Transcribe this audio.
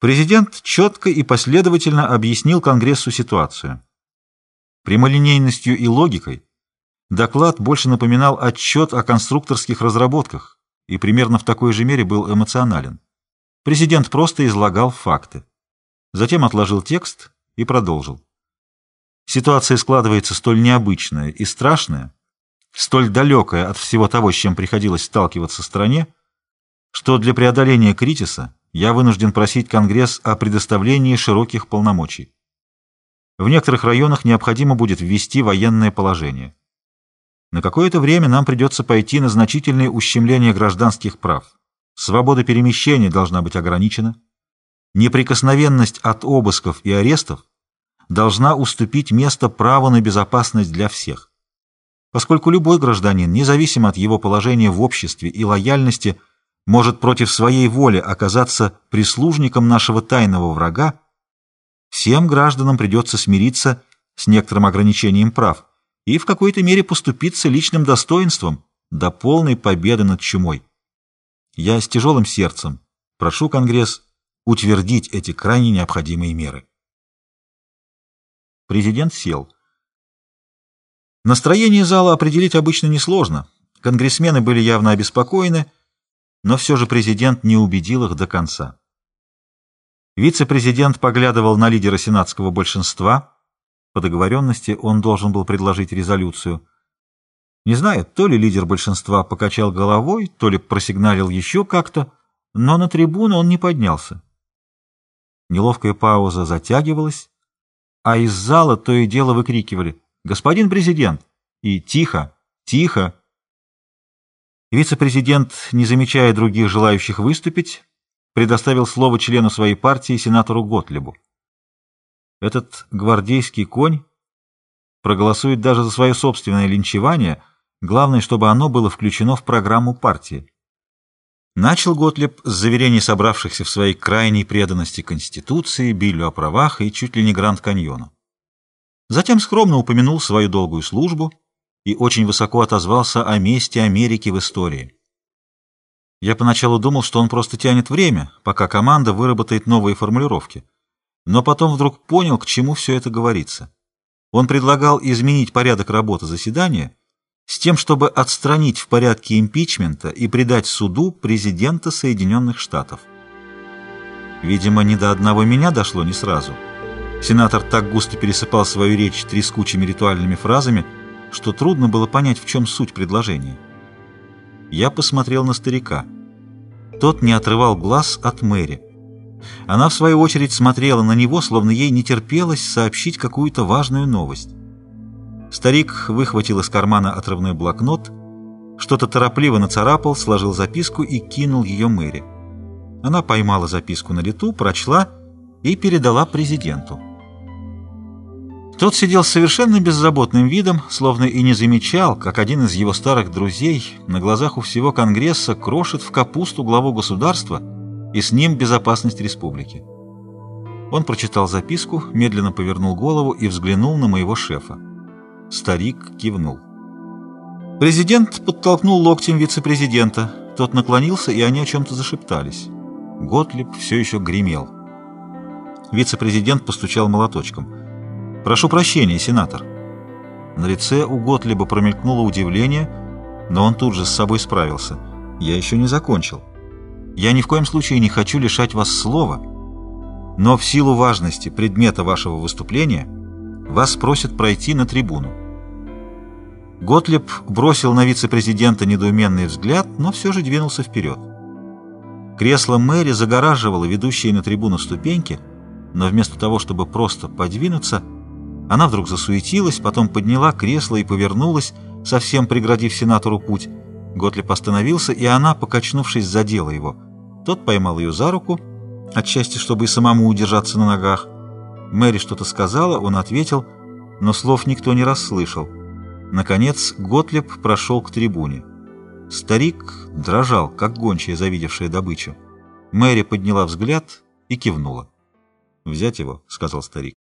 Президент четко и последовательно объяснил Конгрессу ситуацию. Прямолинейностью и логикой доклад больше напоминал отчет о конструкторских разработках и примерно в такой же мере был эмоционален. Президент просто излагал факты. Затем отложил текст и продолжил. Ситуация складывается столь необычная и страшная, столь далекая от всего того, с чем приходилось сталкиваться стране, что для преодоления кризиса я вынужден просить Конгресс о предоставлении широких полномочий. В некоторых районах необходимо будет ввести военное положение. На какое-то время нам придется пойти на значительные ущемления гражданских прав. Свобода перемещения должна быть ограничена. Неприкосновенность от обысков и арестов должна уступить место праву на безопасность для всех. Поскольку любой гражданин, независимо от его положения в обществе и лояльности, может против своей воли оказаться прислужником нашего тайного врага, всем гражданам придется смириться с некоторым ограничением прав и в какой-то мере поступиться личным достоинством до полной победы над чумой. Я с тяжелым сердцем прошу Конгресс утвердить эти крайне необходимые меры. Президент сел. Настроение зала определить обычно несложно. Конгрессмены были явно обеспокоены, но все же президент не убедил их до конца. Вице-президент поглядывал на лидера сенатского большинства. По договоренности он должен был предложить резолюцию. Не знаю, то ли лидер большинства покачал головой, то ли просигналил еще как-то, но на трибуну он не поднялся. Неловкая пауза затягивалась, а из зала то и дело выкрикивали «Господин президент!» и «Тихо! Тихо!» Вице-президент, не замечая других желающих выступить, предоставил слово члену своей партии, сенатору Готлебу. Этот гвардейский конь проголосует даже за свое собственное линчевание, главное, чтобы оно было включено в программу партии. Начал Готлеб с заверений собравшихся в своей крайней преданности Конституции, Биллю о правах и чуть ли не Гранд-каньону. Затем скромно упомянул свою долгую службу, и очень высоко отозвался о месте Америки в истории. Я поначалу думал, что он просто тянет время, пока команда выработает новые формулировки, но потом вдруг понял, к чему все это говорится. Он предлагал изменить порядок работы заседания с тем, чтобы отстранить в порядке импичмента и предать суду президента Соединенных Штатов. Видимо, ни до одного меня дошло не сразу. Сенатор так густо пересыпал свою речь трескучими ритуальными фразами, что трудно было понять, в чем суть предложения. Я посмотрел на старика. Тот не отрывал глаз от Мэри. Она, в свою очередь, смотрела на него, словно ей не терпелось сообщить какую-то важную новость. Старик выхватил из кармана отрывной блокнот, что-то торопливо нацарапал, сложил записку и кинул ее Мэри. Она поймала записку на лету, прочла и передала президенту. Тот сидел с совершенно беззаботным видом, словно и не замечал, как один из его старых друзей на глазах у всего Конгресса крошит в капусту главу государства и с ним безопасность республики. Он прочитал записку, медленно повернул голову и взглянул на моего шефа. Старик кивнул. Президент подтолкнул локтем вице-президента. Тот наклонился, и они о чем-то зашептались. Готлиб все еще гремел. Вице-президент постучал молоточком. «Прошу прощения, сенатор». На лице у Готлиба промелькнуло удивление, но он тут же с собой справился. «Я еще не закончил. Я ни в коем случае не хочу лишать вас слова, но в силу важности предмета вашего выступления вас просят пройти на трибуну». Готлиб бросил на вице-президента недоуменный взгляд, но все же двинулся вперед. Кресло мэри загораживало ведущие на трибуну ступеньки, но вместо того, чтобы просто подвинуться, она вдруг засуетилась, потом подняла кресло и повернулась, совсем преградив сенатору путь. Готлиб остановился, и она, покачнувшись, задела его. Тот поймал ее за руку, отчасти, чтобы и самому удержаться на ногах. Мэри что-то сказала, он ответил, но слов никто не расслышал. Наконец Готлиб прошел к трибуне. Старик дрожал, как гончая, завидевшая добычу. Мэри подняла взгляд и кивнула. «Взять его», — сказал старик.